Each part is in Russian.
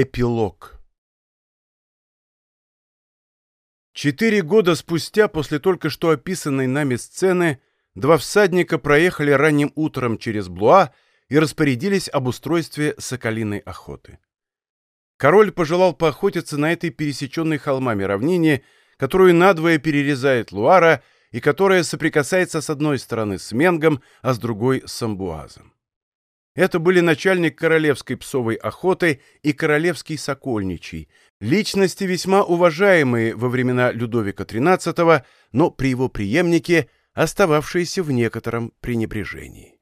Эпилог Четыре года спустя после только что описанной нами сцены два всадника проехали ранним утром через Блуа и распорядились об устройстве соколиной охоты. Король пожелал поохотиться на этой пересеченной холмами равнине, которую надвое перерезает Луара и которая соприкасается с одной стороны с Менгом, а с другой с Амбуазом. Это были начальник королевской псовой охоты и королевский сокольничий, личности весьма уважаемые во времена Людовика XIII, но при его преемнике остававшиеся в некотором пренебрежении.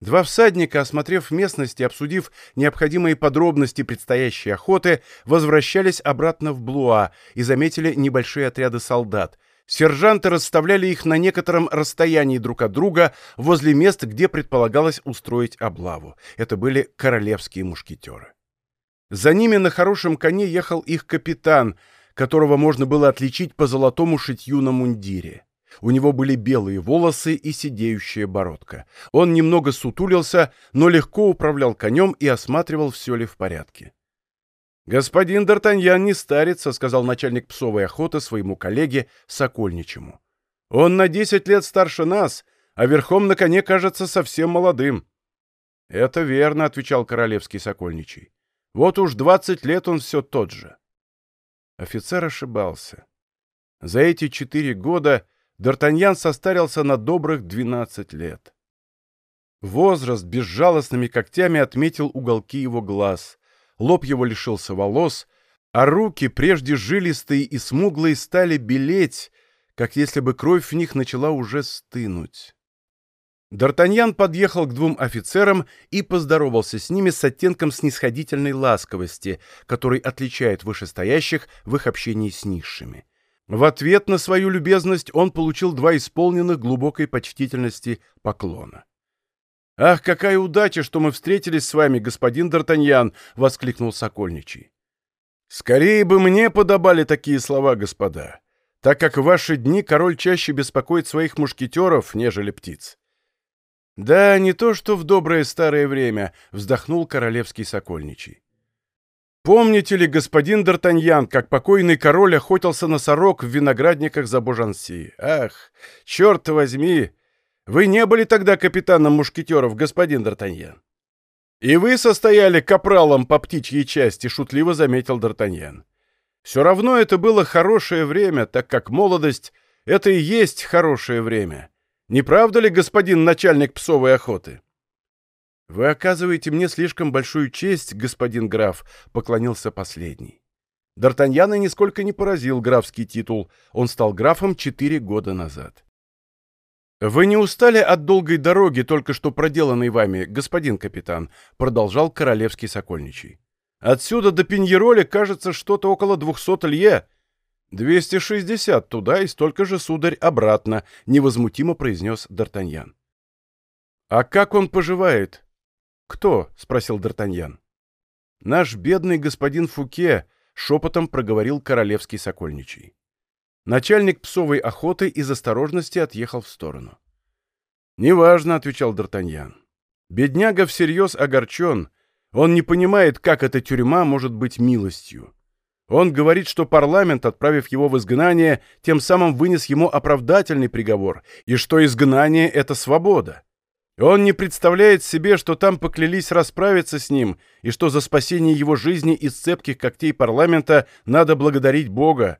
Два всадника, осмотрев местность и обсудив необходимые подробности предстоящей охоты, возвращались обратно в Блуа и заметили небольшие отряды солдат. Сержанты расставляли их на некотором расстоянии друг от друга возле мест, где предполагалось устроить облаву. Это были королевские мушкетеры. За ними на хорошем коне ехал их капитан, которого можно было отличить по золотому шитью на мундире. У него были белые волосы и сидеющая бородка. Он немного сутулился, но легко управлял конем и осматривал, все ли в порядке. «Господин Д'Артаньян не старится», — сказал начальник псовой охоты своему коллеге Сокольничему. «Он на десять лет старше нас, а верхом на коне кажется совсем молодым». «Это верно», — отвечал королевский Сокольничий. «Вот уж двадцать лет он все тот же». Офицер ошибался. За эти четыре года Д'Артаньян состарился на добрых двенадцать лет. Возраст безжалостными когтями отметил уголки его глаз, лоб его лишился волос, а руки, прежде жилистые и смуглые, стали белеть, как если бы кровь в них начала уже стынуть. Д'Артаньян подъехал к двум офицерам и поздоровался с ними с оттенком снисходительной ласковости, который отличает вышестоящих в их общении с низшими. В ответ на свою любезность он получил два исполненных глубокой почтительности поклона. «Ах, какая удача, что мы встретились с вами, господин Д'Артаньян!» — воскликнул Сокольничий. «Скорее бы мне подобали такие слова, господа, так как в ваши дни король чаще беспокоит своих мушкетеров, нежели птиц». «Да, не то что в доброе старое время», — вздохнул королевский Сокольничий. Помните ли, господин Д'Артаньян, как покойный король охотился на сорок в виноградниках за Божанси? Ах, черт возьми! Вы не были тогда капитаном мушкетеров, господин Д'Артаньян. И вы состояли капралом по птичьей части, шутливо заметил Д'Артаньян. Все равно это было хорошее время, так как молодость — это и есть хорошее время. Не правда ли, господин начальник псовой охоты? «Вы оказываете мне слишком большую честь, господин граф», — поклонился последний. Д'Артаньяна нисколько не поразил графский титул. Он стал графом четыре года назад. «Вы не устали от долгой дороги, только что проделанной вами, господин капитан?» — продолжал королевский сокольничий. «Отсюда до Пиньероли, кажется, что-то около двухсот лье». «Двести шестьдесят туда и столько же, сударь, обратно», — невозмутимо произнес Д'Артаньян. «А как он поживает?» «Кто?» — спросил Д'Артаньян. «Наш бедный господин Фуке», — шепотом проговорил королевский сокольничий. Начальник псовой охоты из осторожности отъехал в сторону. «Неважно», — отвечал Д'Артаньян. «Бедняга всерьез огорчен. Он не понимает, как эта тюрьма может быть милостью. Он говорит, что парламент, отправив его в изгнание, тем самым вынес ему оправдательный приговор, и что изгнание — это свобода. Он не представляет себе, что там поклялись расправиться с ним, и что за спасение его жизни из цепких когтей парламента надо благодарить Бога.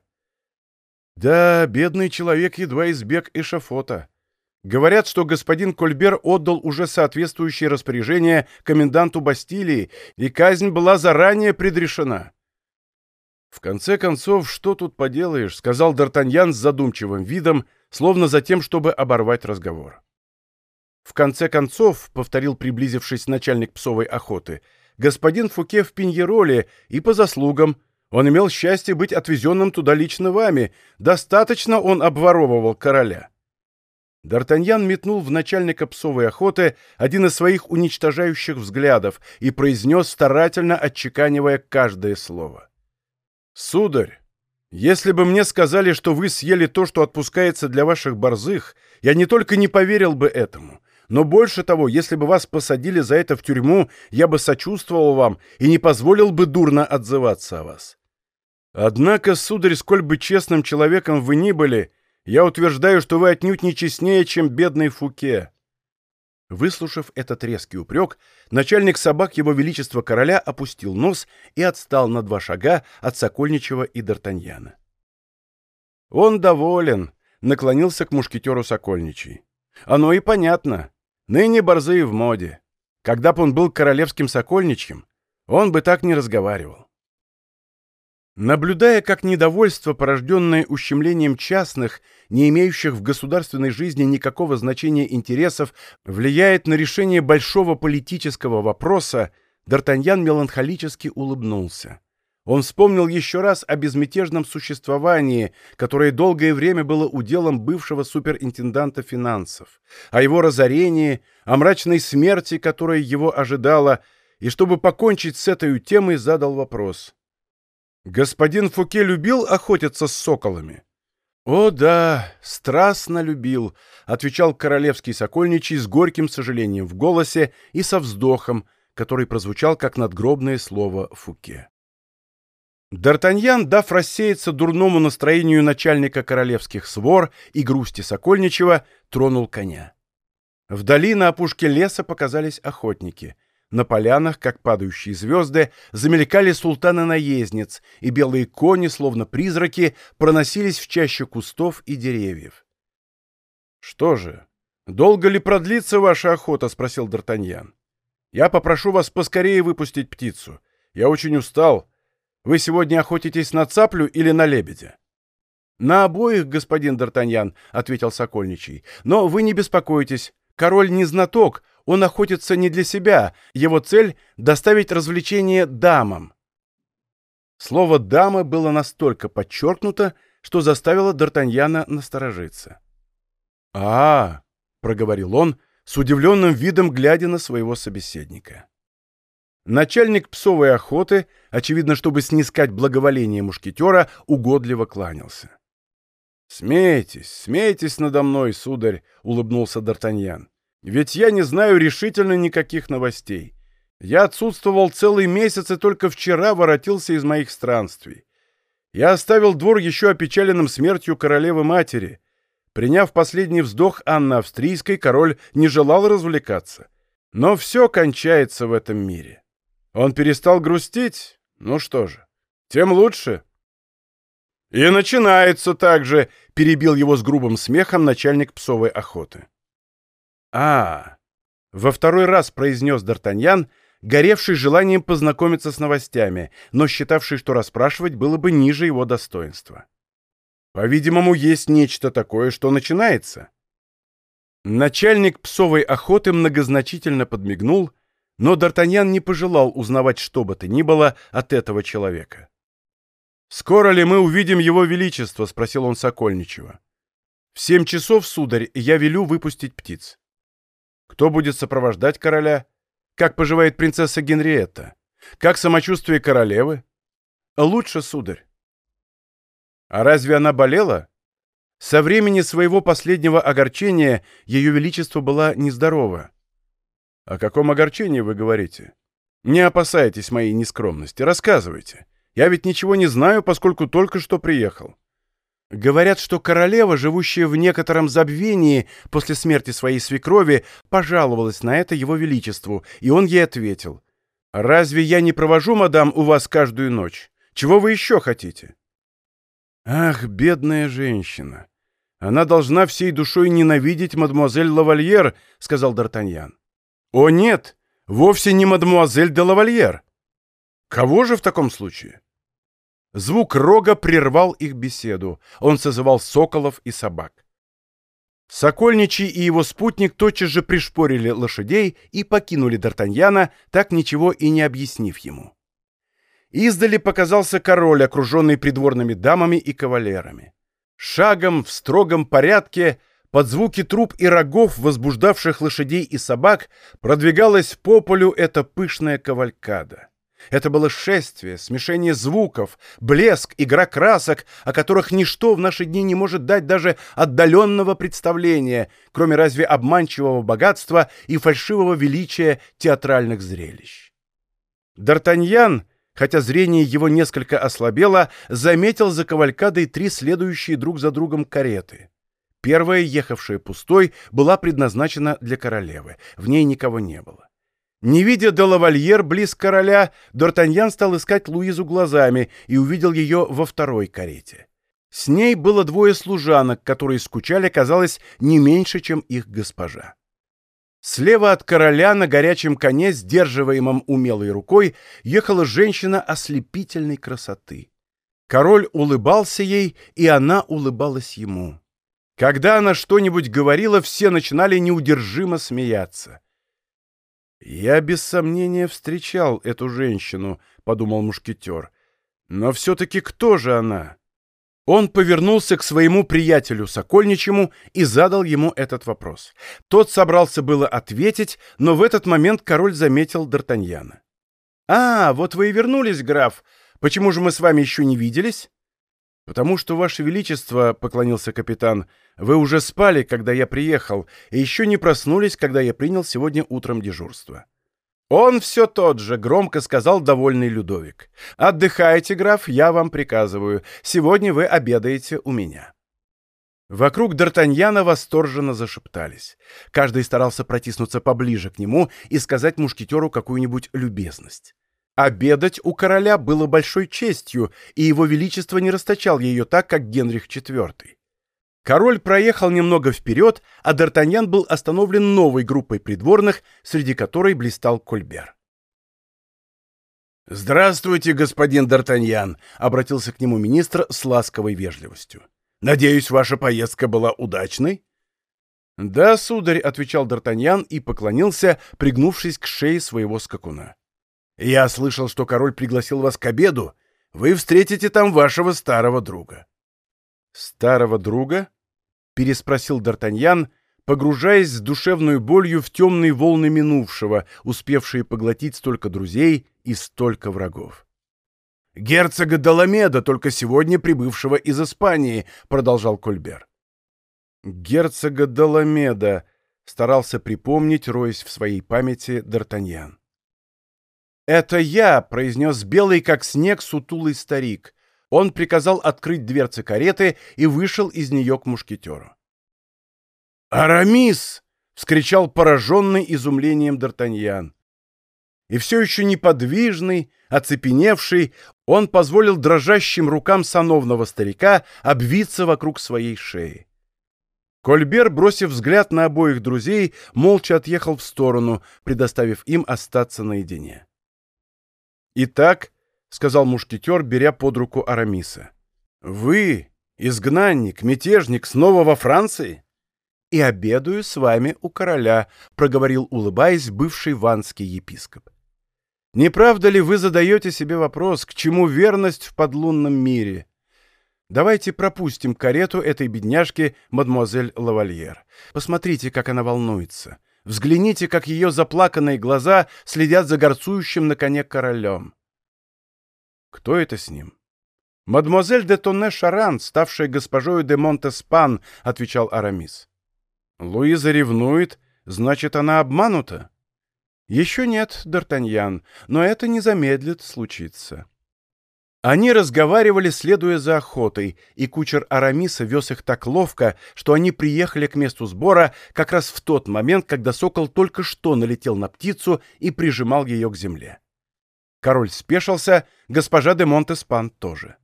Да, бедный человек едва избег эшафота. Говорят, что господин Кольбер отдал уже соответствующее распоряжение коменданту Бастилии, и казнь была заранее предрешена. «В конце концов, что тут поделаешь?» — сказал Д'Артаньян с задумчивым видом, словно за тем, чтобы оборвать разговор. В конце концов, — повторил приблизившись начальник псовой охоты, — господин Фуке в Пиньероле и по заслугам. Он имел счастье быть отвезенным туда лично вами. Достаточно он обворовывал короля. Д'Артаньян метнул в начальника псовой охоты один из своих уничтожающих взглядов и произнес, старательно отчеканивая каждое слово. «Сударь, если бы мне сказали, что вы съели то, что отпускается для ваших борзых, я не только не поверил бы этому, Но больше того, если бы вас посадили за это в тюрьму, я бы сочувствовал вам и не позволил бы дурно отзываться о вас. Однако, сударь, сколь бы честным человеком вы ни были, я утверждаю, что вы отнюдь не честнее, чем бедный Фуке». Выслушав этот резкий упрек, начальник собак его величества короля опустил нос и отстал на два шага от Сокольничего и Д'Артаньяна. «Он доволен», — наклонился к мушкетеру Сокольничий. «Оно и понятно. Ныне борзые в моде. Когда б он был королевским Сокольничьим, он бы так не разговаривал». Наблюдая, как недовольство, порожденное ущемлением частных, не имеющих в государственной жизни никакого значения интересов, влияет на решение большого политического вопроса, Д'Артаньян меланхолически улыбнулся. Он вспомнил еще раз о безмятежном существовании, которое долгое время было уделом бывшего суперинтенданта финансов, о его разорении, о мрачной смерти, которая его ожидала, и чтобы покончить с этой темой, задал вопрос. Господин Фуке любил охотиться с соколами? О да, страстно любил, отвечал королевский сокольничий с горьким сожалением в голосе и со вздохом, который прозвучал как надгробное слово Фуке. Д'Артаньян, дав рассеяться дурному настроению начальника королевских свор и грусти Сокольничего, тронул коня. Вдали на опушке леса показались охотники — на полянах, как падающие звезды, замелькали султаны-наездниц, и белые кони, словно призраки, проносились в чаще кустов и деревьев. — Что же, долго ли продлится ваша охота? — спросил Д'Артаньян. — Я попрошу вас поскорее выпустить птицу. Я очень устал. Вы сегодня охотитесь на цаплю или на лебедя? — На обоих, господин Д'Артаньян, — ответил Сокольничий. — Но вы не беспокойтесь. Король не знаток, он охотится не для себя, его цель — доставить развлечение дамам. Слово «дамы» было настолько подчеркнуто, что заставило Д'Артаньяна насторожиться. а, -а, -а проговорил он, с удивленным видом глядя на своего собеседника. Начальник псовой охоты, очевидно, чтобы снискать благоволение мушкетера, угодливо кланялся. «Смейтесь, смейтесь надо мной, сударь», — улыбнулся Д'Артаньян. Ведь я не знаю решительно никаких новостей. Я отсутствовал целый месяц и только вчера воротился из моих странствий. Я оставил двор еще опечаленным смертью королевы-матери. Приняв последний вздох Анны Австрийской, король не желал развлекаться. Но все кончается в этом мире. Он перестал грустить? Ну что же, тем лучше. И начинается так же, перебил его с грубым смехом начальник псовой охоты а Во второй раз произнес Д'Артаньян, горевший желанием познакомиться с новостями, но считавший, что расспрашивать было бы ниже его достоинства. По-видимому, есть нечто такое, что начинается. Начальник псовой охоты многозначительно подмигнул, но Д'Артаньян не пожелал узнавать что бы то ни было от этого человека. «Скоро ли мы увидим его величество?» — спросил он Сокольничего. «В семь часов, сударь, я велю выпустить птиц». Кто будет сопровождать короля? Как поживает принцесса Генриетта? Как самочувствие королевы? Лучше, сударь. А разве она болела? Со времени своего последнего огорчения ее величество была нездорова. О каком огорчении вы говорите? Не опасайтесь моей нескромности, рассказывайте. Я ведь ничего не знаю, поскольку только что приехал. Говорят, что королева, живущая в некотором забвении после смерти своей свекрови, пожаловалась на это его величеству, и он ей ответил. «Разве я не провожу, мадам, у вас каждую ночь? Чего вы еще хотите?» «Ах, бедная женщина! Она должна всей душой ненавидеть мадемуазель Лавальер», — сказал Д'Артаньян. «О нет, вовсе не мадемуазель де Лавальер. Кого же в таком случае?» Звук рога прервал их беседу. Он созывал соколов и собак. Сокольничий и его спутник тотчас же пришпорили лошадей и покинули Д'Артаньяна, так ничего и не объяснив ему. Издали показался король, окруженный придворными дамами и кавалерами. Шагом в строгом порядке, под звуки труб и рогов, возбуждавших лошадей и собак, продвигалась по полю эта пышная кавалькада. Это было шествие, смешение звуков, блеск, игра красок, о которых ничто в наши дни не может дать даже отдаленного представления, кроме разве обманчивого богатства и фальшивого величия театральных зрелищ. Д'Артаньян, хотя зрение его несколько ослабело, заметил за кавалькадой три следующие друг за другом кареты. Первая, ехавшая пустой, была предназначена для королевы. В ней никого не было. Не видя де лавальер близ короля, Д'Артаньян стал искать Луизу глазами и увидел ее во второй карете. С ней было двое служанок, которые скучали, казалось, не меньше, чем их госпожа. Слева от короля на горячем коне, сдерживаемом умелой рукой, ехала женщина ослепительной красоты. Король улыбался ей, и она улыбалась ему. Когда она что-нибудь говорила, все начинали неудержимо смеяться. «Я без сомнения встречал эту женщину», — подумал мушкетер. «Но все-таки кто же она?» Он повернулся к своему приятелю Сокольничему и задал ему этот вопрос. Тот собрался было ответить, но в этот момент король заметил Д'Артаньяна. «А, вот вы и вернулись, граф. Почему же мы с вами еще не виделись?» «Потому что, Ваше Величество, — поклонился капитан, — вы уже спали, когда я приехал, и еще не проснулись, когда я принял сегодня утром дежурство». «Он все тот же», — громко сказал довольный Людовик. «Отдыхайте, граф, я вам приказываю. Сегодня вы обедаете у меня». Вокруг Д'Артаньяна восторженно зашептались. Каждый старался протиснуться поближе к нему и сказать мушкетеру какую-нибудь любезность. Обедать у короля было большой честью, и его величество не расточал ее так, как Генрих IV. Король проехал немного вперед, а Д'Артаньян был остановлен новой группой придворных, среди которой блистал Кольбер. «Здравствуйте, господин Д'Артаньян», — обратился к нему министр с ласковой вежливостью. «Надеюсь, ваша поездка была удачной?» «Да, сударь», — отвечал Д'Артаньян и поклонился, пригнувшись к шее своего скакуна. Я слышал, что король пригласил вас к обеду. Вы встретите там вашего старого друга». «Старого друга?» — переспросил Д'Артаньян, погружаясь с душевной болью в темные волны минувшего, успевшие поглотить столько друзей и столько врагов. «Герцога Доломеда, только сегодня прибывшего из Испании», — продолжал Кольбер. «Герцога Доломеда», — старался припомнить, роясь в своей памяти Д'Артаньян. «Это я!» — произнес белый, как снег, сутулый старик. Он приказал открыть дверцы кареты и вышел из нее к мушкетеру. «Арамис!» — вскричал пораженный изумлением Д'Артаньян. И все еще неподвижный, оцепеневший, он позволил дрожащим рукам сановного старика обвиться вокруг своей шеи. Кольбер, бросив взгляд на обоих друзей, молча отъехал в сторону, предоставив им остаться наедине. «Итак», — сказал мушкетер, беря под руку Арамиса, — «вы, изгнанник, мятежник, снова во Франции?» «И обедаю с вами у короля», — проговорил, улыбаясь, бывший ванский епископ. «Не правда ли вы задаете себе вопрос, к чему верность в подлунном мире?» Давайте пропустим карету этой бедняжки, мадемуазель Лавальер. Посмотрите, как она волнуется. Взгляните, как ее заплаканные глаза следят за горцующим на коне королем. Кто это с ним? «Мадемуазель де Тонне Шаран, ставшая госпожою де Монтеспан», — отвечал Арамис. «Луиза ревнует, значит, она обманута?» «Еще нет, Д'Артаньян, но это не замедлит случиться». Они разговаривали, следуя за охотой, и кучер Арамиса вез их так ловко, что они приехали к месту сбора как раз в тот момент, когда сокол только что налетел на птицу и прижимал ее к земле. Король спешился, госпожа де Монтеспан тоже.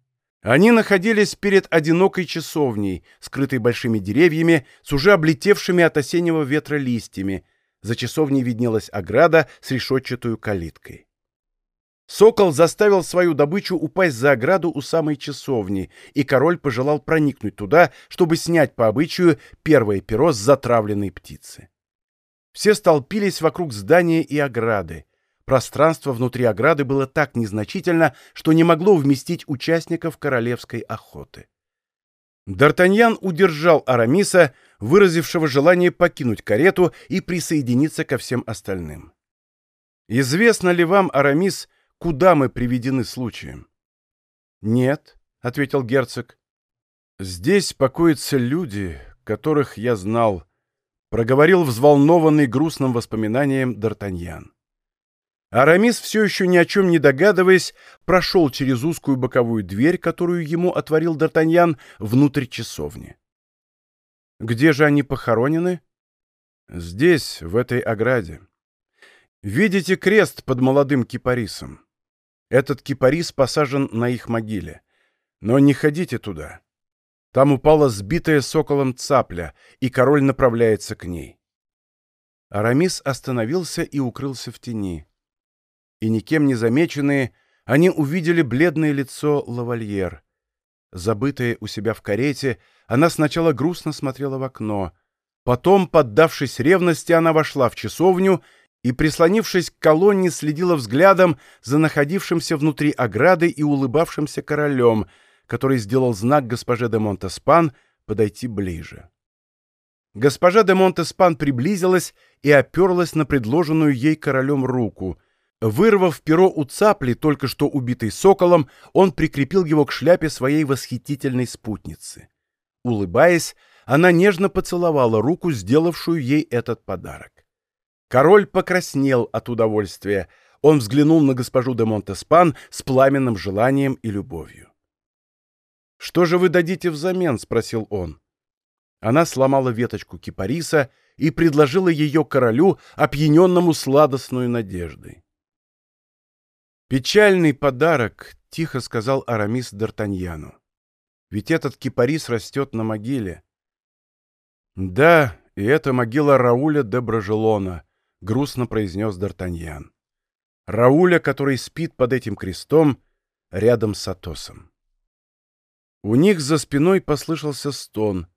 Они находились перед одинокой часовней, скрытой большими деревьями, с уже облетевшими от осеннего ветра листьями. За часовней виднелась ограда с решетчатой калиткой. Сокол заставил свою добычу упасть за ограду у самой часовни, и король пожелал проникнуть туда, чтобы снять по обычаю первое перо с затравленной птицы. Все столпились вокруг здания и ограды. Пространство внутри ограды было так незначительно, что не могло вместить участников королевской охоты. Д'Артаньян удержал Арамиса, выразившего желание покинуть карету и присоединиться ко всем остальным. «Известно ли вам, Арамис, куда мы приведены случаем?» «Нет», — ответил герцог. «Здесь покоятся люди, которых я знал», — проговорил взволнованный грустным воспоминанием Д'Артаньян. Арамис, все еще ни о чем не догадываясь, прошел через узкую боковую дверь, которую ему отворил Д'Артаньян, внутрь часовни. «Где же они похоронены?» «Здесь, в этой ограде. Видите крест под молодым кипарисом? Этот кипарис посажен на их могиле. Но не ходите туда. Там упала сбитая соколом цапля, и король направляется к ней». Арамис остановился и укрылся в тени и никем не замеченные, они увидели бледное лицо лавальер. Забытая у себя в карете, она сначала грустно смотрела в окно. Потом, поддавшись ревности, она вошла в часовню и, прислонившись к колонне, следила взглядом за находившимся внутри ограды и улыбавшимся королем, который сделал знак госпоже де Монтеспан подойти ближе. Госпожа де Монтеспан приблизилась и оперлась на предложенную ей королем руку — Вырвав перо у цапли, только что убитой соколом, он прикрепил его к шляпе своей восхитительной спутницы. Улыбаясь, она нежно поцеловала руку, сделавшую ей этот подарок. Король покраснел от удовольствия. Он взглянул на госпожу де Монтеспан с пламенным желанием и любовью. «Что же вы дадите взамен?» — спросил он. Она сломала веточку кипариса и предложила ее королю, опьяненному сладостной надеждой. «Печальный подарок», — тихо сказал Арамис Д'Артаньяну. «Ведь этот кипарис растет на могиле». «Да, и это могила Рауля де Брожелона», — грустно произнес Д'Артаньян. «Рауля, который спит под этим крестом рядом с Атосом». У них за спиной послышался стон,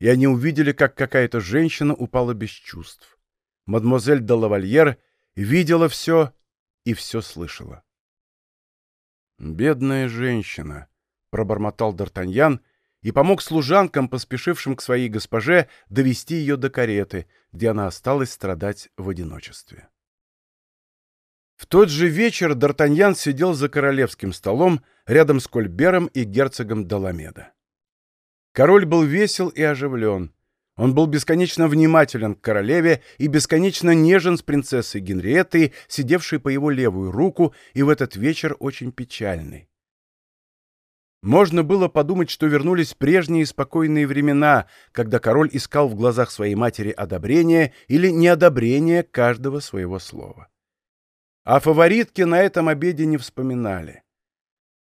и они увидели, как какая-то женщина упала без чувств. Мадемуазель де Лавальер видела все и все слышала. «Бедная женщина», — пробормотал Д'Артаньян и помог служанкам, поспешившим к своей госпоже, довести ее до кареты, где она осталась страдать в одиночестве. В тот же вечер Д'Артаньян сидел за королевским столом рядом с Кольбером и герцогом Даламеда. Король был весел и оживлен. Он был бесконечно внимателен к королеве и бесконечно нежен с принцессой Генриеттой, сидевшей по его левую руку, и в этот вечер очень печальный. Можно было подумать, что вернулись прежние спокойные времена, когда король искал в глазах своей матери одобрение или неодобрение каждого своего слова. О фаворитке на этом обеде не вспоминали.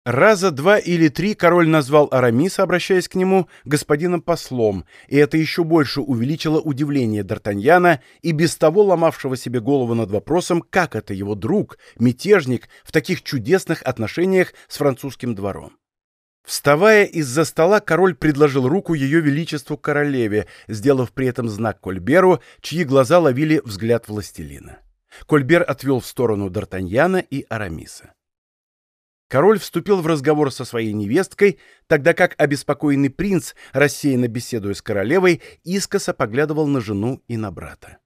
Раза два или три король назвал Арамиса, обращаясь к нему, господином послом, и это еще больше увеличило удивление Д'Артаньяна и без того ломавшего себе голову над вопросом, как это его друг, мятежник, в таких чудесных отношениях с французским двором. Вставая из-за стола, король предложил руку ее величеству королеве, сделав при этом знак Кольберу, чьи глаза ловили взгляд властелина. Кольбер отвел в сторону Д'Артаньяна и Арамиса. Король вступил в разговор со своей невесткой, тогда как обеспокоенный принц, рассеянно беседуя с королевой, искоса поглядывал на жену и на брата.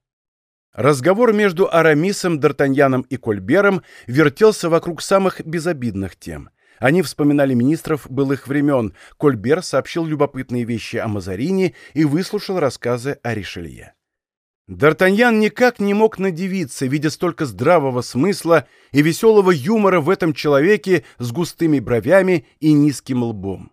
Разговор между Арамисом, Д'Артаньяном и Кольбером вертелся вокруг самых безобидных тем. Они вспоминали министров былых времен, Кольбер сообщил любопытные вещи о Мазарине и выслушал рассказы о Ришелье. Д'Артаньян никак не мог надевиться, видя столько здравого смысла и веселого юмора в этом человеке с густыми бровями и низким лбом.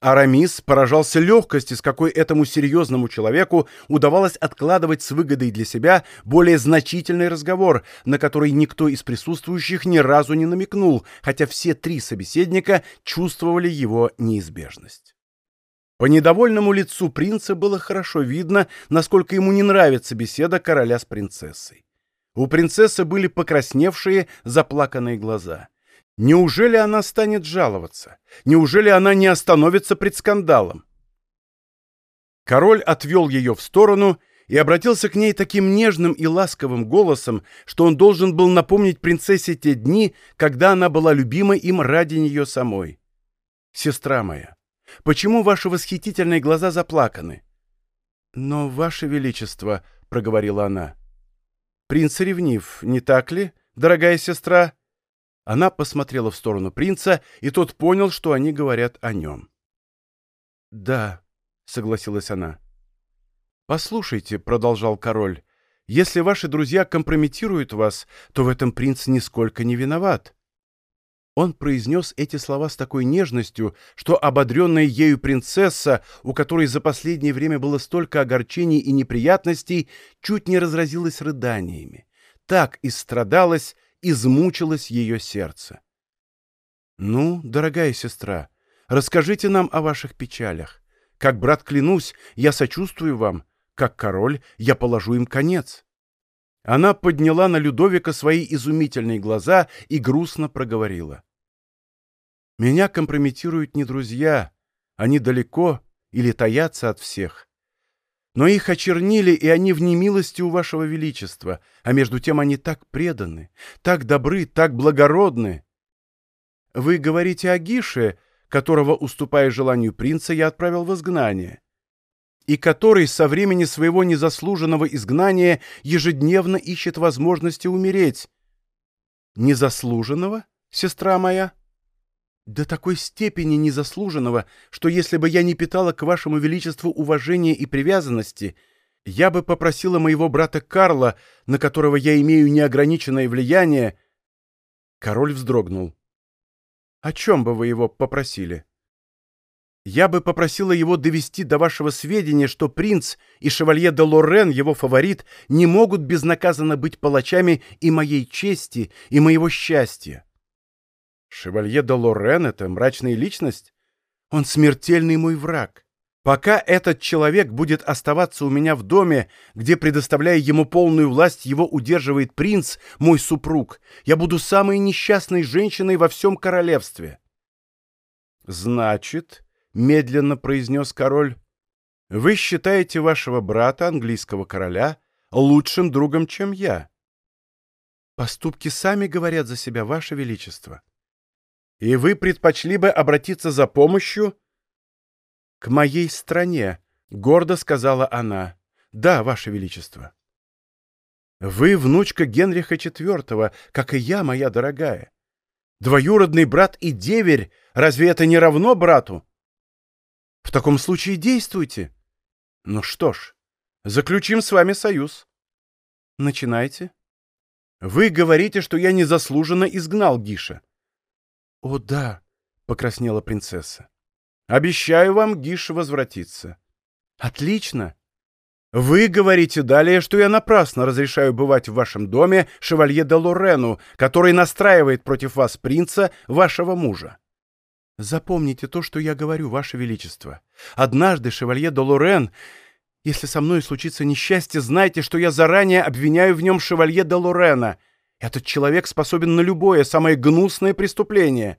Арамис поражался легкости, с какой этому серьезному человеку удавалось откладывать с выгодой для себя более значительный разговор, на который никто из присутствующих ни разу не намекнул, хотя все три собеседника чувствовали его неизбежность. По недовольному лицу принца было хорошо видно, насколько ему не нравится беседа короля с принцессой. У принцессы были покрасневшие, заплаканные глаза. Неужели она станет жаловаться? Неужели она не остановится пред скандалом? Король отвел ее в сторону и обратился к ней таким нежным и ласковым голосом, что он должен был напомнить принцессе те дни, когда она была любима им ради нее самой. «Сестра моя, Почему ваши восхитительные глаза заплаканы?» «Но, ваше величество», — проговорила она, — «принц ревнив, не так ли, дорогая сестра?» Она посмотрела в сторону принца, и тот понял, что они говорят о нем. «Да», — согласилась она. «Послушайте», — продолжал король, — «если ваши друзья компрометируют вас, то в этом принц нисколько не виноват». Он произнес эти слова с такой нежностью, что ободренная ею принцесса, у которой за последнее время было столько огорчений и неприятностей, чуть не разразилась рыданиями. Так истрадалась, измучилось ее сердце. «Ну, дорогая сестра, расскажите нам о ваших печалях. Как брат клянусь, я сочувствую вам. Как король, я положу им конец». Она подняла на Людовика свои изумительные глаза и грустно проговорила. «Меня компрометируют не друзья, они далеко или таятся от всех. Но их очернили, и они в немилости у вашего величества, а между тем они так преданы, так добры, так благородны. Вы говорите о Гише, которого, уступая желанию принца, я отправил в изгнание, и который со времени своего незаслуженного изгнания ежедневно ищет возможности умереть. Незаслуженного, сестра моя? До такой степени незаслуженного, что если бы я не питала к вашему величеству уважения и привязанности, я бы попросила моего брата Карла, на которого я имею неограниченное влияние...» Король вздрогнул. «О чем бы вы его попросили?» «Я бы попросила его довести до вашего сведения, что принц и шевалье де Лорен, его фаворит, не могут безнаказанно быть палачами и моей чести, и моего счастья. Шевалье де Лорен — это мрачная личность? Он смертельный мой враг. Пока этот человек будет оставаться у меня в доме, где, предоставляя ему полную власть, его удерживает принц, мой супруг, я буду самой несчастной женщиной во всем королевстве. Значит, — медленно произнес король, — вы считаете вашего брата, английского короля, лучшим другом, чем я? Поступки сами говорят за себя, ваше величество. И вы предпочли бы обратиться за помощью к моей стране, гордо сказала она. Да, ваше величество. Вы внучка Генриха IV, как и я, моя дорогая. Двоюродный брат и деверь, разве это не равно брату? В таком случае действуйте. Ну что ж, заключим с вами союз. Начинайте. Вы говорите, что я незаслуженно изгнал Гиша. «О, да!» — покраснела принцесса. «Обещаю вам, Гиш, возвратиться». «Отлично!» «Вы говорите далее, что я напрасно разрешаю бывать в вашем доме шевалье де Лорену, который настраивает против вас принца, вашего мужа. Запомните то, что я говорю, ваше величество. Однажды шевалье де Лорен... Если со мной случится несчастье, знайте, что я заранее обвиняю в нем шевалье де Лорена — этот человек способен на любое, самое гнусное преступление.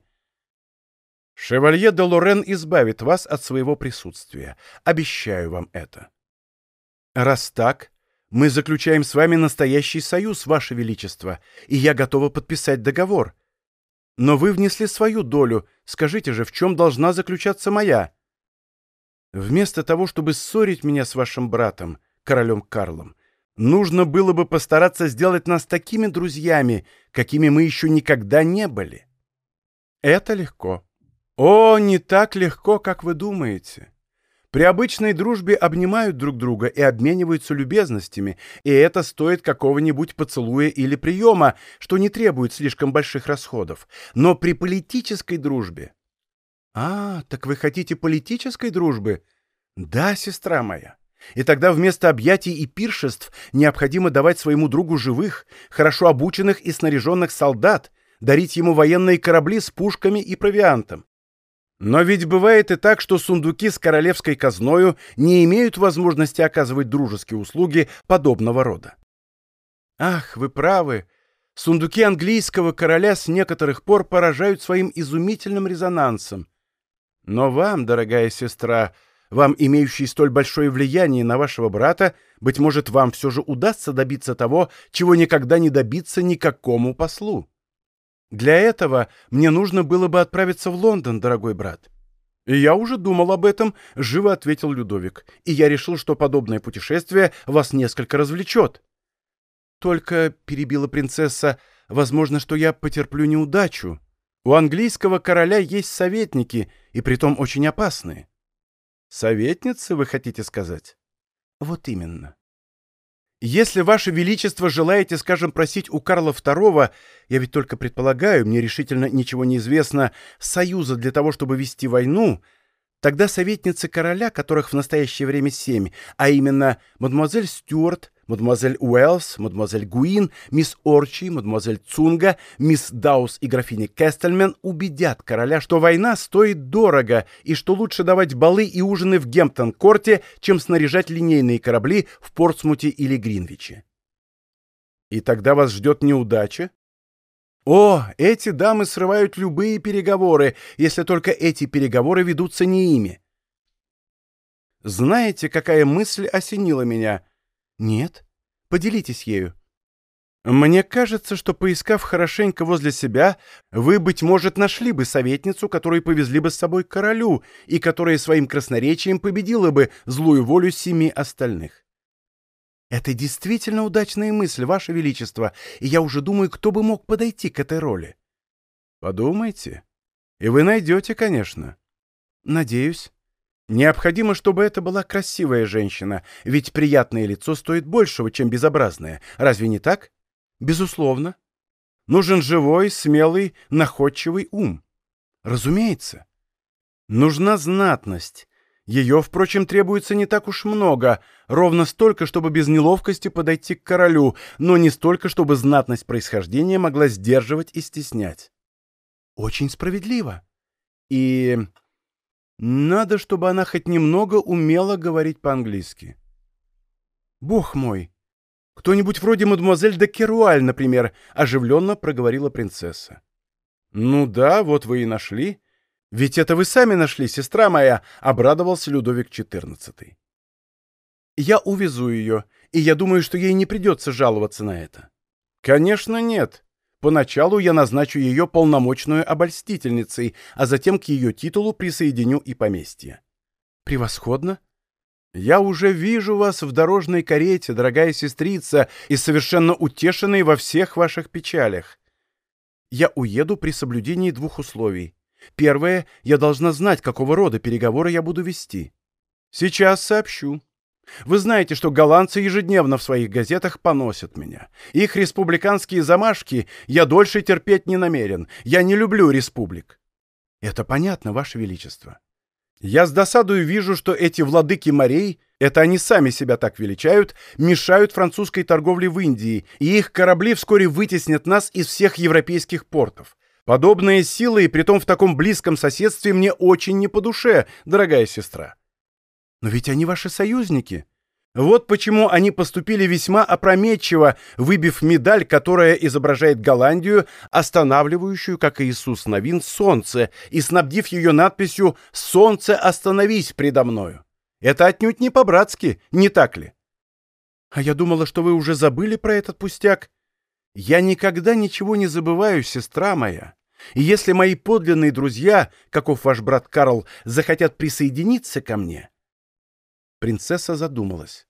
Шевалье де Лорен избавит вас от своего присутствия. Обещаю вам это. Раз так, мы заключаем с вами настоящий союз, ваше величество, и я готова подписать договор. Но вы внесли свою долю. Скажите же, в чем должна заключаться моя? Вместо того, чтобы ссорить меня с вашим братом, королем Карлом, Нужно было бы постараться сделать нас такими друзьями, какими мы еще никогда не были. Это легко. О, не так легко, как вы думаете. При обычной дружбе обнимают друг друга и обмениваются любезностями, и это стоит какого-нибудь поцелуя или приема, что не требует слишком больших расходов. Но при политической дружбе... А, так вы хотите политической дружбы? Да, сестра моя. И тогда вместо объятий и пиршеств необходимо давать своему другу живых, хорошо обученных и снаряженных солдат, дарить ему военные корабли с пушками и провиантом. Но ведь бывает и так, что сундуки с королевской казною не имеют возможности оказывать дружеские услуги подобного рода. Ах, вы правы. Сундуки английского короля с некоторых пор поражают своим изумительным резонансом. Но вам, дорогая сестра, вам, имеющий столь большое влияние на вашего брата, быть может, вам все же удастся добиться того, чего никогда не добиться никакому послу. Для этого мне нужно было бы отправиться в Лондон, дорогой брат. И я уже думал об этом, — живо ответил Людовик, и я решил, что подобное путешествие вас несколько развлечет. Только, — перебила принцесса, возможно, что я потерплю неудачу. У английского короля есть советники, и притом очень опасные. Советницы, вы хотите сказать? Вот именно. Если Ваше Величество желаете, скажем, просить у Карла II, я ведь только предполагаю, мне решительно ничего не известно, союза для того, чтобы вести войну, тогда советницы короля, которых в настоящее время семь, а именно мадемуазель Стюарт, мадемуазель Уэллс, мадемуазель Гуин, мисс Орчи, мадемуазель Цунга, мисс Даус и графиня Кестельмен убедят короля, что война стоит дорого и что лучше давать балы и ужины в Гемптон-корте, чем снаряжать линейные корабли в Портсмуте или Гринвиче. И тогда вас ждет неудача? О, эти дамы срывают любые переговоры, если только эти переговоры ведутся не ими. Знаете, какая мысль осенила меня — «Нет. Поделитесь ею». «Мне кажется, что, поискав хорошенько возле себя, вы, быть может, нашли бы советницу, которую повезли бы с собой к королю, и которая своим красноречием победила бы злую волю семи остальных». «Это действительно удачная мысль, Ваше Величество, и я уже думаю, кто бы мог подойти к этой роли». «Подумайте. И вы найдете, конечно». «Надеюсь». Необходимо, чтобы это была красивая женщина, ведь приятное лицо стоит большего, чем безобразное. Разве не так? Безусловно. Нужен живой, смелый, находчивый ум. Разумеется. Нужна знатность. Ее, впрочем, требуется не так уж много, ровно столько, чтобы без неловкости подойти к королю, но не столько, чтобы знатность происхождения могла сдерживать и стеснять. Очень справедливо. И надо, чтобы она хоть немного умела говорить по-английски. «Бог мой! Кто-нибудь вроде мадемуазель де Керуаль, например», — оживленно проговорила принцесса. «Ну да, вот вы и нашли. Ведь это вы сами нашли, сестра моя», — обрадовался Людовик XIV. «Я увезу ее, и я думаю, что ей не придется жаловаться на это». «Конечно нет. Поначалу я назначу ее полномочную обольстительницей, а затем к ее титулу присоединю и поместье. Превосходно. Я уже вижу вас в дорожной карете, дорогая сестрица, и совершенно утешенной во всех ваших печалях. Я уеду при соблюдении двух условий. Первое, я должна знать, какого рода переговоры я буду вести. Сейчас сообщу. Вы знаете, что голландцы ежедневно в своих газетах поносят меня. Их республиканские замашки я дольше терпеть не намерен. Я не люблю республик. Это понятно, Ваше Величество. Я с досадою вижу, что эти владыки морей, это они сами себя так величают, мешают французской торговле в Индии, и их корабли вскоре вытеснят нас из всех европейских портов. Подобные силы, и притом в таком близком соседстве, мне очень не по душе, дорогая сестра. Но ведь они ваши союзники. Вот почему они поступили весьма опрометчиво, выбив медаль, которая изображает Голландию, останавливающую, как Иисус Новин, солнце, и снабдив ее надписью «Солнце, остановись предо мною». Это отнюдь не по-братски, не так ли? А я думала, что вы уже забыли про этот пустяк. Я никогда ничего не забываю, сестра моя. И если мои подлинные друзья, каков ваш брат Карл, захотят присоединиться ко мне, Принцесса задумалась.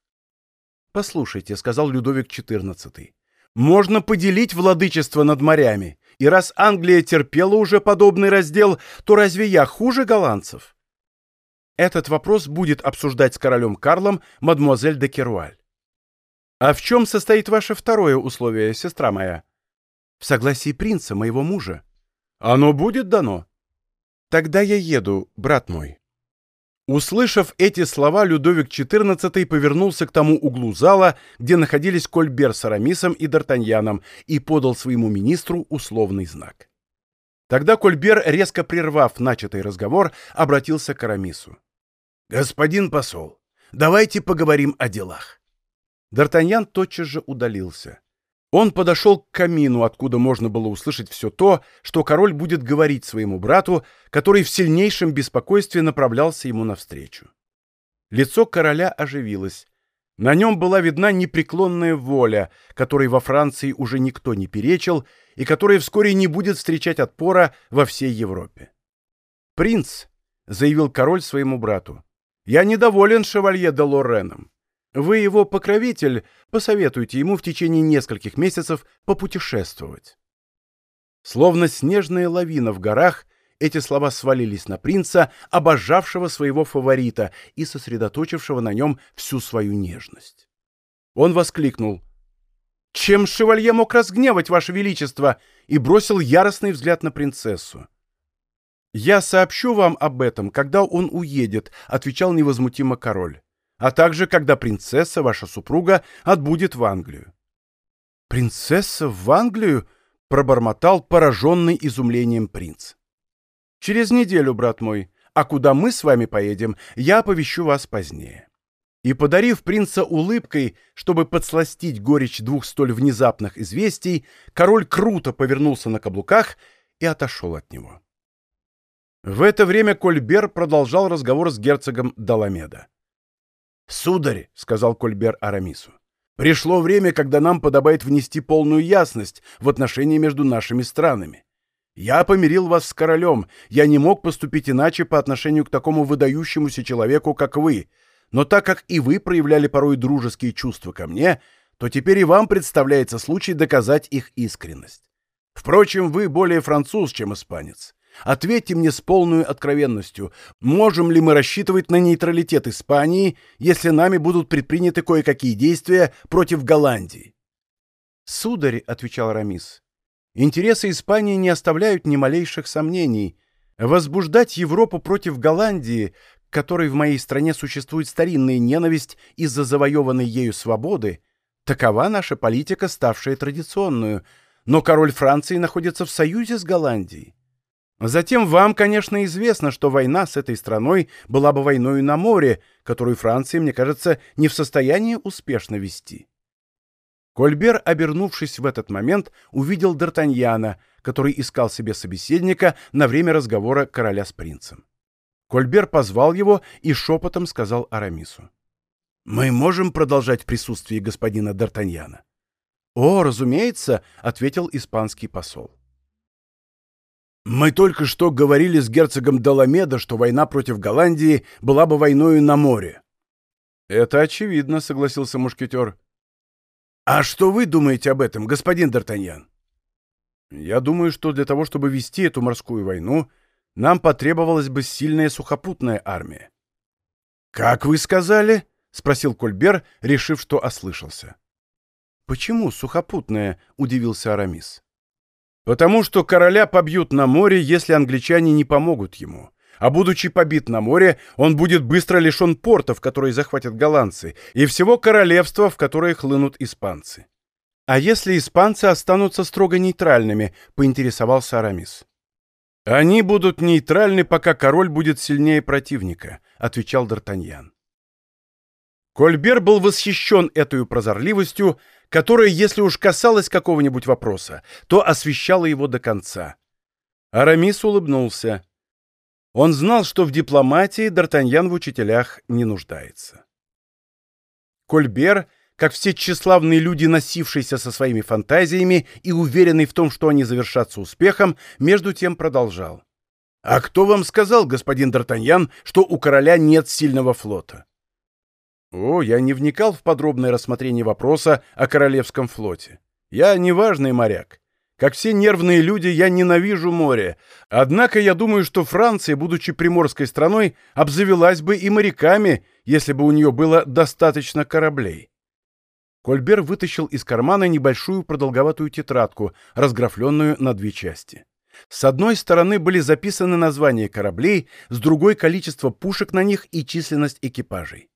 «Послушайте», — сказал Людовик XIV, — «можно поделить владычество над морями, и раз Англия терпела уже подобный раздел, то разве я хуже голландцев?» Этот вопрос будет обсуждать с королем Карлом мадемуазель де Керуаль. «А в чем состоит ваше второе условие, сестра моя?» «В согласии принца, моего мужа». «Оно будет дано?» «Тогда я еду, брат мой». Услышав эти слова, Людовик XIV повернулся к тому углу зала, где находились Кольбер с Арамисом и Д'Артаньяном, и подал своему министру условный знак. Тогда Кольбер, резко прервав начатый разговор, обратился к Арамису. «Господин посол, давайте поговорим о делах». Д'Артаньян тотчас же удалился. Он подошел к камину, откуда можно было услышать все то, что король будет говорить своему брату, который в сильнейшем беспокойстве направлялся ему навстречу. Лицо короля оживилось. На нем была видна непреклонная воля, которой во Франции уже никто не перечил и которая вскоре не будет встречать отпора во всей Европе. «Принц», — заявил король своему брату, — «я недоволен шевалье де Лореном. Вы его покровитель, посоветуйте ему в течение нескольких месяцев попутешествовать. Словно снежная лавина в горах, эти слова свалились на принца, обожавшего своего фаворита и сосредоточившего на нем всю свою нежность. Он воскликнул «Чем шевалье мог разгневать, ваше величество?» и бросил яростный взгляд на принцессу. «Я сообщу вам об этом, когда он уедет», — отвечал невозмутимо король, «а также, когда принцесса, ваша супруга, отбудет в Англию». «Принцесса в Англию?» — пробормотал пораженный изумлением принц. Через неделю, брат мой. А куда мы с вами поедем, я оповещу вас позднее». И, подарив принца улыбкой, чтобы подсластить горечь двух столь внезапных известий, король круто повернулся на каблуках и отошел от него. В это время Кольбер продолжал разговор с герцогом Даламеда. «Сударь», — сказал Кольбер Арамису, — «пришло время, когда нам подобает внести полную ясность в отношении между нашими странами. Я помирил вас с королем, я не мог поступить иначе по отношению к такому выдающемуся человеку, как вы, но так как и вы проявляли порой дружеские чувства ко мне, то теперь и вам представляется случай доказать их искренность. Впрочем, вы более француз, чем испанец. Ответьте мне с полной откровенностью, можем ли мы рассчитывать на нейтралитет Испании, если нами будут предприняты кое-какие действия против Голландии? — Сударь, — отвечал Рамис, Интересы Испании не оставляют ни малейших сомнений. Возбуждать Европу против Голландии, которой в моей стране существует старинная ненависть из-за завоеванной ею свободы, такова наша политика, ставшая традиционную, но король Франции находится в союзе с Голландией. Затем вам, конечно, известно, что война с этой страной была бы войной на море, которую Франция, мне кажется, не в состоянии успешно вести. Кольбер, обернувшись в этот момент, увидел Д'Артаньяна, который искал себе собеседника на время разговора короля с принцем. Кольбер позвал его и шепотом сказал Арамису. «Мы можем продолжать присутствие господина Д'Артаньяна?» «О, разумеется», — ответил испанский посол. «Мы только что говорили с герцогом Даламеда, что война против Голландии была бы войною на море». «Это очевидно», — согласился мушкетер. «А что вы думаете об этом, господин Д'Артаньян?» «Я думаю, что для того, чтобы вести эту морскую войну, нам потребовалась бы сильная сухопутная армия». «Как вы сказали?» — спросил Кольбер, решив, что ослышался. «Почему сухопутная?» — удивился Арамис. «Потому что короля побьют на море, если англичане не помогут ему а будучи побит на море, он будет быстро лишен портов, которые захватят голландцы, и всего королевства, в которое хлынут испанцы. «А если испанцы останутся строго нейтральными?» — поинтересовался Арамис. «Они будут нейтральны, пока король будет сильнее противника», — отвечал Д'Артаньян. Кольбер был восхищен этой прозорливостью, которая, если уж касалась какого-нибудь вопроса, то освещала его до конца. Арамис улыбнулся. Он знал, что в дипломатии Д'Артаньян в учителях не нуждается. Кольбер, как все тщеславные люди, носившиеся со своими фантазиями и уверенный в том, что они завершатся успехом, между тем продолжал. «А кто вам сказал, господин Д'Артаньян, что у короля нет сильного флота?» «О, я не вникал в подробное рассмотрение вопроса о королевском флоте. Я неважный моряк. Как все нервные люди, я ненавижу море. Однако я думаю, что Франция, будучи приморской страной, обзавелась бы и моряками, если бы у нее было достаточно кораблей. Кольбер вытащил из кармана небольшую продолговатую тетрадку, разграфленную на две части. С одной стороны были записаны названия кораблей, с другой — количество пушек на них и численность экипажей.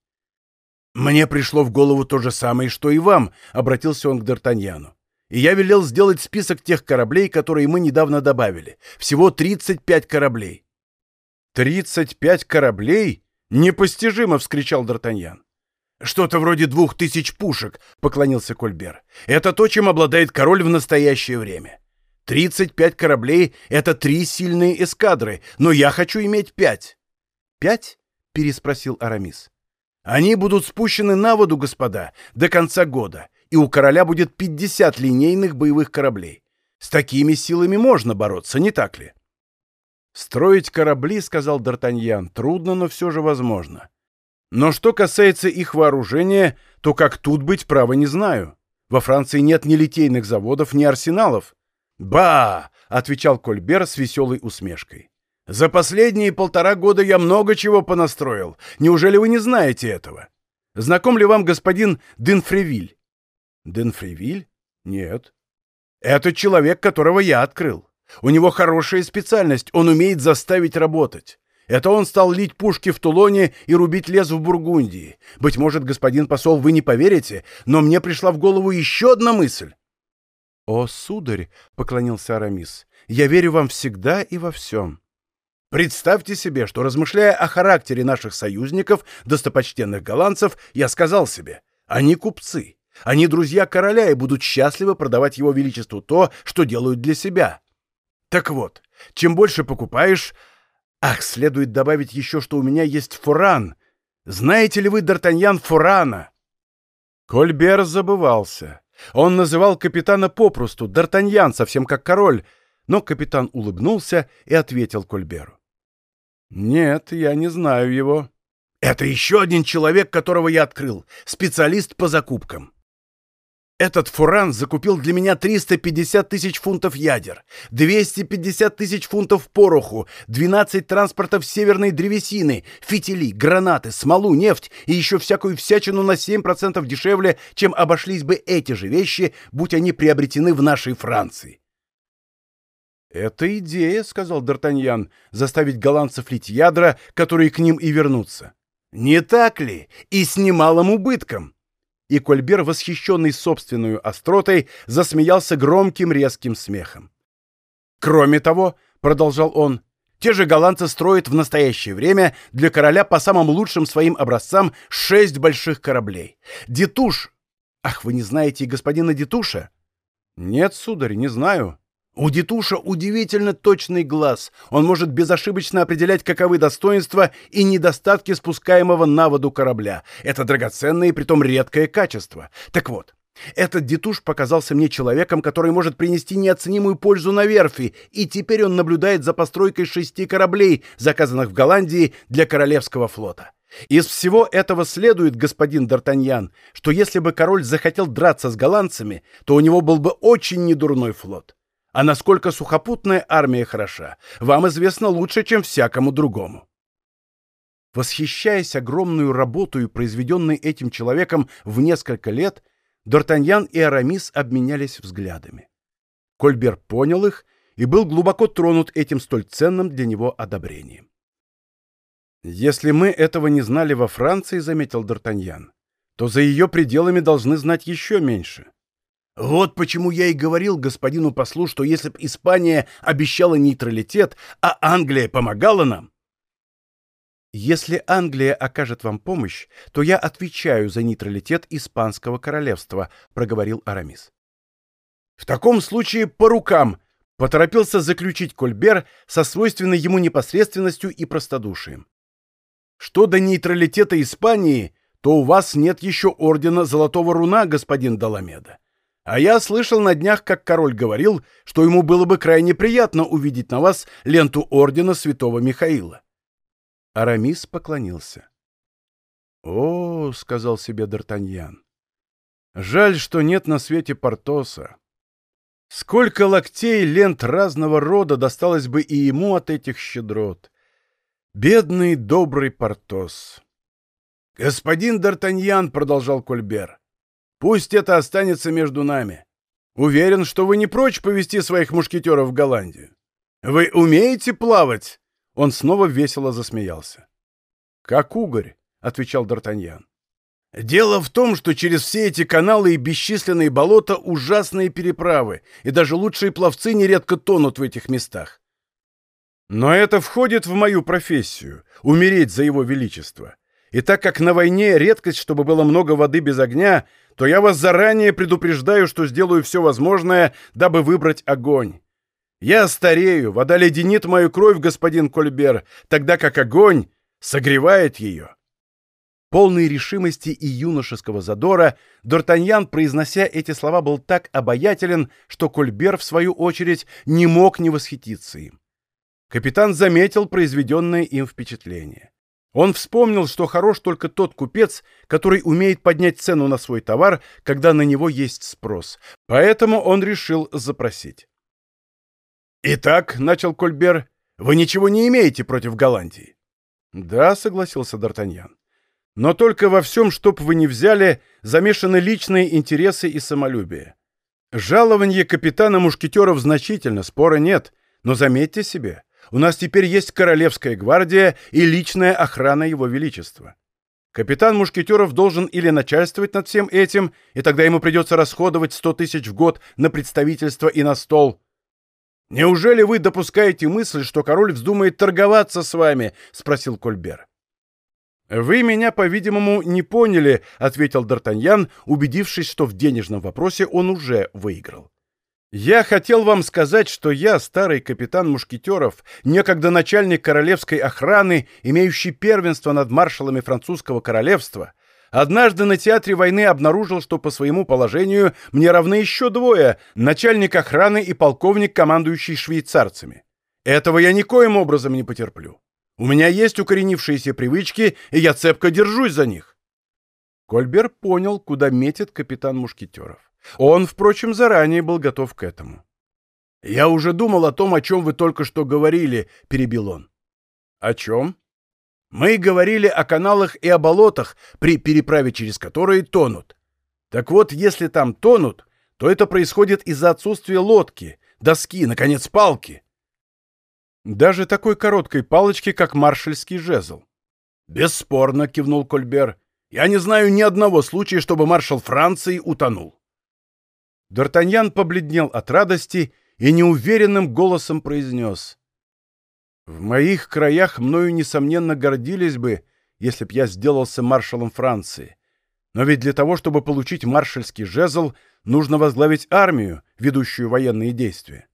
«Мне пришло в голову то же самое, что и вам», — обратился он к Д'Артаньяну и я велел сделать список тех кораблей, которые мы недавно добавили. Всего 35 кораблей. «Тридцать кораблей? Непостижимо!» — вскричал Д'Артаньян. «Что-то вроде двух тысяч пушек», — поклонился Кольбер. «Это то, чем обладает король в настоящее время. Тридцать пять кораблей — это три сильные эскадры, но я хочу иметь пять». «Пять?» — переспросил Арамис. «Они будут спущены на воду, господа, до конца года, и у короля будет 50 линейных боевых кораблей. С такими силами можно бороться, не так ли? «Строить корабли, — сказал Д'Артаньян, — трудно, но все же возможно. Но что касается их вооружения, то как тут быть, право не знаю. Во Франции нет ни литейных заводов, ни арсеналов. «Ба!» — отвечал Кольбер с веселой усмешкой. «За последние полтора года я много чего понастроил. Неужели вы не знаете этого? Знаком ли вам господин Денфревиль?» «Денфревиль? Нет». «Это человек, которого я открыл. У него хорошая специальность, он умеет заставить работать. Это он стал лить пушки в Тулоне и рубить лес в Бургундии. Быть может, господин посол, вы не поверите, но мне пришла в голову еще одна мысль. — О, сударь, — поклонился Арамис, — я верю вам всегда и во всем. Представьте себе, что, размышляя о характере наших союзников, достопочтенных голландцев, я сказал себе, они купцы, они друзья короля и будут счастливы продавать его величеству то, что делают для себя. Так вот, чем больше покупаешь, Ах, следует добавить еще, что у меня есть фуран. Знаете ли вы, Д'Артаньян, фурана? Кольбер забывался. Он называл капитана попросту, Д'Артаньян, совсем как король, но капитан улыбнулся и ответил Кольберу. «Нет, я не знаю его». «Это еще один человек, которого я открыл, специалист по закупкам. Этот фуран закупил для меня 350 тысяч фунтов ядер, 250 тысяч фунтов пороху, 12 транспортов северной древесины, фитили, гранаты, смолу, нефть и еще всякую всячину на 7% дешевле, чем обошлись бы эти же вещи, будь они приобретены в нашей Франции. «Это идея», — сказал Д'Артаньян, — «заставить голландцев лить ядра, которые к ним и вернутся». «Не так ли? И с немалым убытком» и Кольбер, восхищенный собственной остротой, засмеялся громким резким смехом. «Кроме того», — продолжал он, — «те же голландцы строят в настоящее время для короля по самым лучшим своим образцам шесть больших кораблей. Детуш... Ах, вы не знаете господина Детуша?» «Нет, сударь, не знаю», у Детуша удивительно точный глаз. Он может безошибочно определять, каковы достоинства и недостатки спускаемого на воду корабля. Это драгоценное и притом редкое качество. Так вот, этот Детуш показался мне человеком, который может принести неоценимую пользу на верфи, и теперь он наблюдает за постройкой шести кораблей, заказанных в Голландии для Королевского флота. Из всего этого следует, господин Д'Артаньян, что если бы король захотел драться с голландцами, то у него был бы очень недурной флот. А насколько сухопутная армия хороша, вам известно лучше, чем всякому другому. Восхищаясь огромную работу, произведенной этим человеком в несколько лет, Д'Артаньян и Арамис обменялись взглядами. Кольбер понял их и был глубоко тронут этим столь ценным для него одобрением. «Если мы этого не знали во Франции, — заметил Д'Артаньян, — то за ее пределами должны знать еще меньше. Вот почему я и говорил господину послу, что если бы Испания обещала нейтралитет, а Англия помогала нам... Если Англия окажет вам помощь, то я отвечаю за нейтралитет Испанского королевства, проговорил Арамис. В таком случае по рукам, поторопился заключить Кольбер со свойственной ему непосредственностью и простодушием. Что до нейтралитета Испании, то у вас нет еще ордена Золотого Руна, господин Даламеда. А я слышал на днях, как король говорил, что ему было бы крайне приятно увидеть на вас ленту ордена святого Михаила. Арамис поклонился. «О, — сказал себе Д'Артаньян, — жаль, что нет на свете Портоса. Сколько локтей лент разного рода досталось бы и ему от этих щедрот. Бедный добрый Портос!» «Господин Д'Артаньян, — продолжал Кольбер, — Пусть это останется между нами. Уверен, что вы не прочь повести своих мушкетеров в Голландию. Вы умеете плавать?» Он снова весело засмеялся. «Как угорь», — отвечал Д'Артаньян. «Дело в том, что через все эти каналы и бесчисленные болота ужасные переправы, и даже лучшие пловцы нередко тонут в этих местах. Но это входит в мою профессию — умереть за его величество. И так как на войне редкость, чтобы было много воды без огня, то я вас заранее предупреждаю, что сделаю все возможное, дабы выбрать огонь. Я старею, вода леденит мою кровь, господин Кольбер, тогда как огонь согревает ее. Полной решимости и юношеского задора, Д'Артаньян, произнося эти слова, был так обаятелен, что Кольбер, в свою очередь, не мог не восхититься им. Капитан заметил произведенное им впечатление. Он вспомнил, что хорош только тот купец, который умеет поднять цену на свой товар, когда на него есть спрос. Поэтому он решил запросить. «Итак», — начал Кольбер, — «вы ничего не имеете против Голландии?» «Да», — согласился Д'Артаньян. «Но только во всем, чтоб вы не взяли, замешаны личные интересы и самолюбие. Жалование капитана мушкетеров значительно, спора нет, но заметьте себе, у нас теперь есть Королевская гвардия и личная охрана Его Величества. Капитан Мушкетеров должен или начальствовать над всем этим, и тогда ему придется расходовать сто тысяч в год на представительство и на стол. Неужели вы допускаете мысль, что король вздумает торговаться с вами? — спросил Кольбер. «Вы меня, по-видимому, не поняли», — ответил Д'Артаньян, убедившись, что в денежном вопросе он уже выиграл. Я хотел вам сказать, что я, старый капитан мушкетеров, некогда начальник королевской охраны, имеющий первенство над маршалами французского королевства, однажды на театре войны обнаружил, что по своему положению мне равны еще двое — начальник охраны и полковник, командующий швейцарцами. Этого я никоим образом не потерплю. У меня есть укоренившиеся привычки, и я цепко держусь за них. Кольбер понял, куда метит капитан мушкетеров. Он, впрочем, заранее был готов к этому. «Я уже думал о том, о чем вы только что говорили», — перебил он. «О чем?» «Мы говорили о каналах и о болотах, при переправе через которые тонут. Так вот, если там тонут, то это происходит из-за отсутствия лодки, доски, наконец, палки». «Даже такой короткой палочки, как маршальский жезл». «Бесспорно», — кивнул Кольбер. «Я не знаю ни одного случая, чтобы маршал Франции утонул». Д'Артаньян побледнел от радости и неуверенным голосом произнес. «В моих краях мною, несомненно, гордились бы, если б я сделался маршалом Франции. Но ведь для того, чтобы получить маршальский жезл, нужно возглавить армию, ведущую военные действия».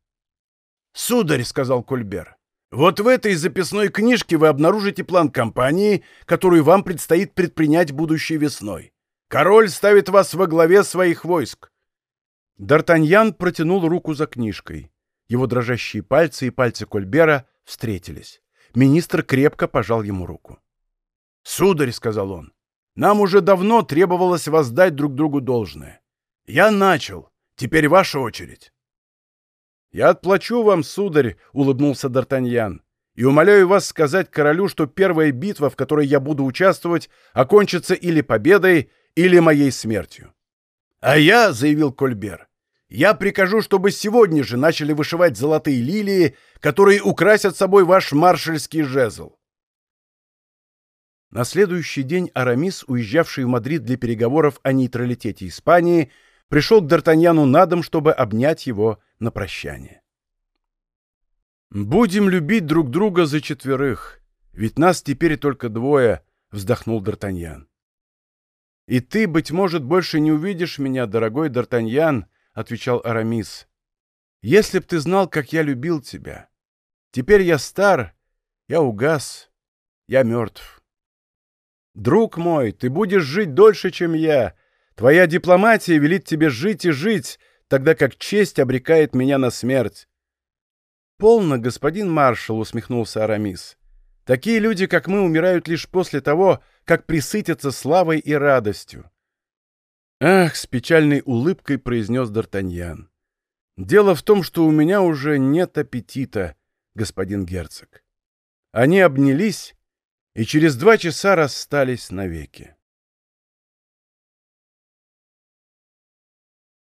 «Сударь», — сказал Кольбер, — «вот в этой записной книжке вы обнаружите план кампании, которую вам предстоит предпринять будущей весной. Король ставит вас во главе своих войск. Д'Артаньян протянул руку за книжкой. Его дрожащие пальцы и пальцы Кольбера встретились. Министр крепко пожал ему руку. «Сударь», — сказал он, — «нам уже давно требовалось воздать друг другу должное. Я начал. Теперь ваша очередь». «Я отплачу вам, сударь», — улыбнулся Д'Артаньян, «и умоляю вас сказать королю, что первая битва, в которой я буду участвовать, окончится или победой, или моей смертью». «А я», — заявил Кольбер, — «я прикажу, чтобы сегодня же начали вышивать золотые лилии, которые украсят собой ваш маршальский жезл». На следующий день Арамис, уезжавший в Мадрид для переговоров о нейтралитете Испании, пришел к Д'Артаньяну на дом, чтобы обнять его на прощание. «Будем любить друг друга за четверых, ведь нас теперь только двое», — вздохнул Д'Артаньян. «И ты, быть может, больше не увидишь меня, дорогой Д'Артаньян», — отвечал Арамис. «Если б ты знал, как я любил тебя. Теперь я стар, я угас, я мертв. Друг мой, ты будешь жить дольше, чем я. Твоя дипломатия велит тебе жить и жить, тогда как честь обрекает меня на смерть». «Полно, господин маршал», — усмехнулся Арамис. «Такие люди, как мы, умирают лишь после того, как присытятся славой и радостью. «Ах!» — с печальной улыбкой произнес Д'Артаньян. «Дело в том, что у меня уже нет аппетита, господин герцог». Они обнялись и через два часа расстались навеки.